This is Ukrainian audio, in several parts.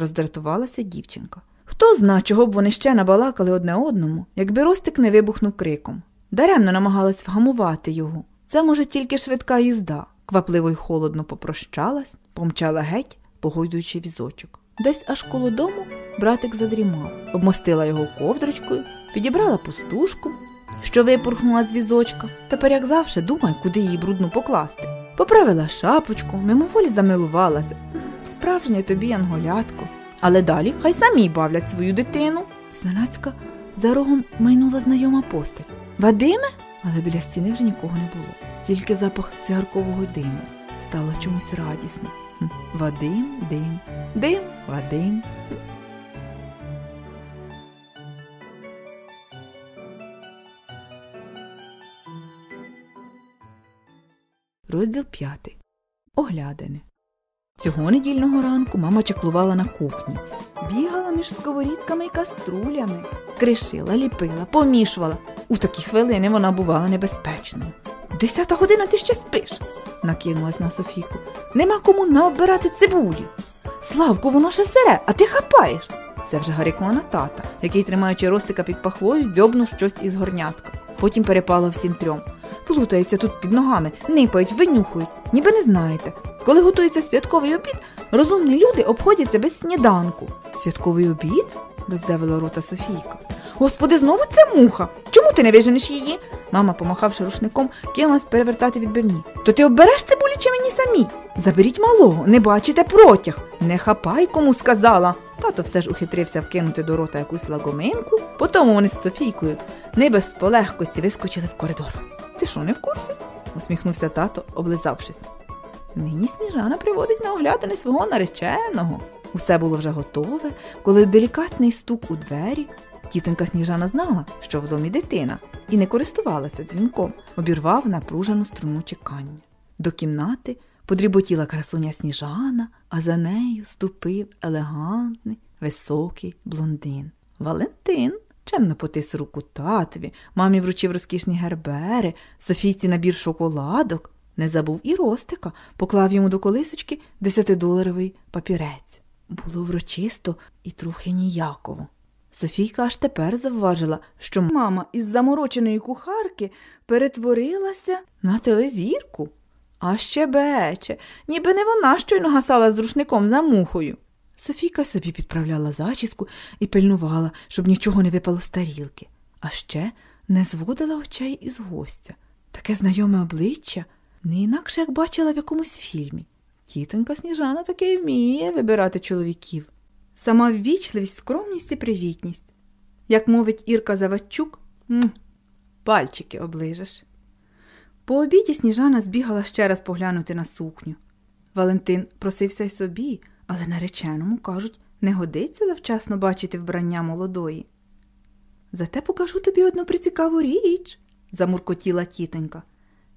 роздратувалася дівчинка. Хто зна, чого б вони ще набалакали одне одному, якби Ростик не вибухнув криком. Даремно намагалась вгамувати його. Це, може, тільки швидка їзда. Квапливо й холодно попрощалась, помчала геть, погойдуючи візочок. Десь аж коло дому братик задрімав, обмостила його ковдрочкою, підібрала пустушку, що випорхнула з візочка. Тепер, як завше, думай, куди її брудну покласти. Поправила шапочку, мимоволі замилувалася. Справжнє тобі анголятко. Але далі хай самі бавлять свою дитину. Зненацька за рогом майнула знайома постать. Вадиме? Але біля стіни вже нікого не було, тільки запах цигаркового диму. Стало чомусь радісно. Вадим, дим, дим, Вадим. Розділ п'ятий. Оглядини. Цього недільного ранку мама чаклувала на кухні, бігала між сковорідками і каструлями, кришила, ліпила, помішувала. У такі хвилини вона бувала небезпечною. Десята година ти ще спиш, накинулась на Софійку. Нема кому наобирати цибулі. Славку, воно ще сире, а ти хапаєш. Це вже гарикнула на тата, який, тримаючи ростика під пахвою, дзьобнув щось із горнятка. Потім перепала всім трьом. Плутаються тут під ногами, нипають, винюхують, ніби не знаєте. Коли готується святковий обід, розумні люди обходяться без сніданку. Святковий обід? роззявила рота Софійка. Господи, знову це муха. Чому ти не виженеш її? Мама, помахавши рушником, кинулась перевертати відбивні. То ти обереш цибулі чи мені самі? Заберіть малого, не бачите протяг. Не хапай, кому сказала. Тато все ж ухитрився вкинути до рота якусь лагоминку, потому вони з Софійкою не без полегкості вискочили в коридор. Ти що, не в курсі? усміхнувся тато, облизавшись. Нині сніжана приводить на оглядини свого нареченого. Усе було вже готове, коли делікатний стук у двері. Тітонька сніжана знала, що в домі дитина, і не користувалася дзвінком, обірвав напружену струну чекання. До кімнати подріботіла красуня сніжана, а за нею ступив елегантний, високий блондин. Валентин чемно потис руку татові, мамі вручив розкішні гербери, Софійці набір шоколадок. Не забув і Ростика, поклав йому до колисочки десятидоларовий папірець. Було врочисто і трохи ніяково. Софійка аж тепер завважила, що мама із замороченої кухарки перетворилася на телезірку. А ще бече, ніби не вона щойно гасала з рушником за мухою. Софійка собі підправляла зачіску і пильнувала, щоб нічого не випало з тарілки, а ще не зводила очей із гостя. Таке знайоме обличчя не інакше як бачила в якомусь фільмі. Тітонька сніжана таки вміє вибирати чоловіків. Сама ввічливість, скромність і привітність. Як мовить Ірка Завадчук, пальчики оближеш. По обіді сніжана збігала ще раз поглянути на сукню. Валентин просився й собі, але нареченому, кажуть, не годиться завчасно бачити вбрання молодої. Зате покажу тобі одну прицікаву річ, замуркотіла тітонька.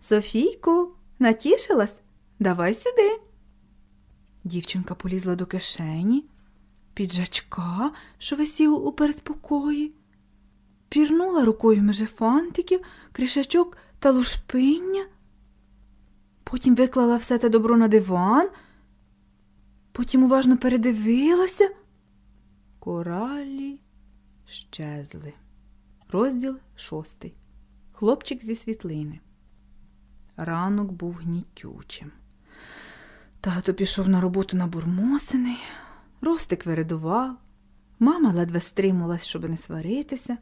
Софійку, натішилась? Давай сюди. Дівчинка полізла до кишені, піджачка, що висів у передпокої, пірнула рукою межи фантиків, кришачок та лушпиння. Потім виклала все те добро на диван, потім уважно передивилася. Коралі щезли. Розділ шостий. Хлопчик зі світлини. Ранок був гнітючим. Тато пішов на роботу набурмосений, Ростик виридував, мама ледве стримувалась, щоб не сваритися.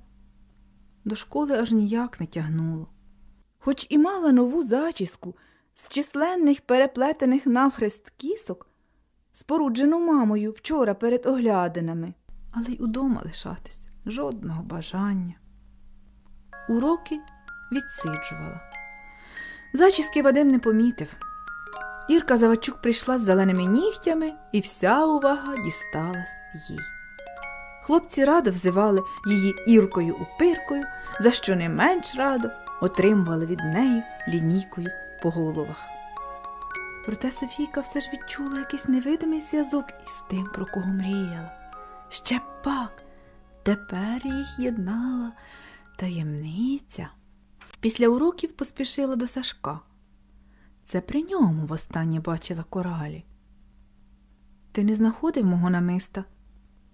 До школи аж ніяк не тягнуло. Хоч і мала нову зачіску з численних переплетених навхрест кісок, споруджену мамою вчора перед оглядинами, але й удома лишатись жодного бажання. Уроки відсиджувала. Зачіски Вадим не помітив. Ірка Завачук прийшла з зеленими нігтями, і вся увага дісталась їй. Хлопці радо взивали її Іркою упиркою, за що не менш радо отримували від неї лінійкою по головах. Проте Софійка все ж відчула якийсь невидимий зв'язок із тим, про кого мріяла. Ще пак тепер їх єднала таємниця. Після уроків поспішила до Сашка. Це при ньому востаннє бачила коралі. Ти не знаходив мого намиста?